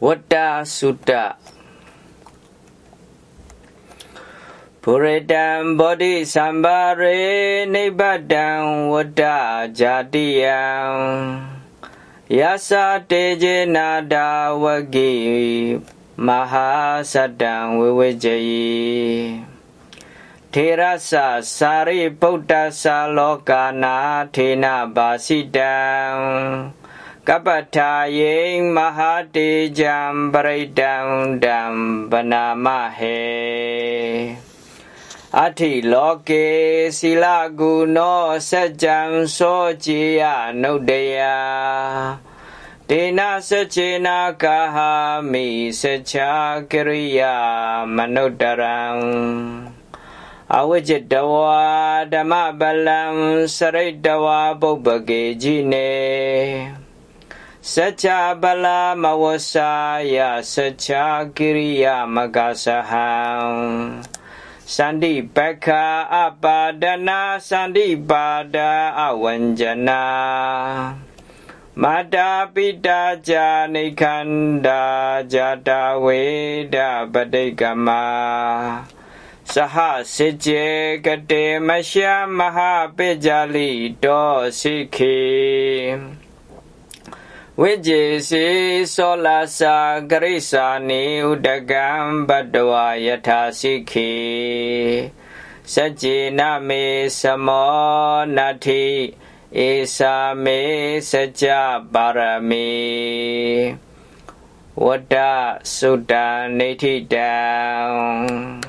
Weda Suda. Puritan Bodhi Sambare Nibadan Weda Jadiyam. Yasa Teje Nada Wagi Mahasadang Wewejayi Terasa Sari Buddha Saloka Nathina Basidang กปัฏฐายิงมหาติจัมปริดังดัมปนามะเหอธิโลเกศิลากุโนสัจจังโสจิยานุเยตินาสจินากะหามิสัจกิริยามนุตรังอวิจิตวะธรรมบาลังสริตวะปุพเกจิเน Sejabala mawasaya sejagiriya magasaham Sandi peka abadana, sandi pada awanjana. Mada pita jani kanda jada weda badegama. Saha seje kade masya maha pejali do ဝေဒပတိကမစဟစေကျေကတေမရှမဟာပိကြလိတောစိခေဝိဇေစီသောလာစာဂရိစာနိဥဒကံဘဒဝယထာစိခေစัจเจนะเมสมอนาทิเอสาเมสัจจบารมีဝတ္တသုတ္တနေတိတံ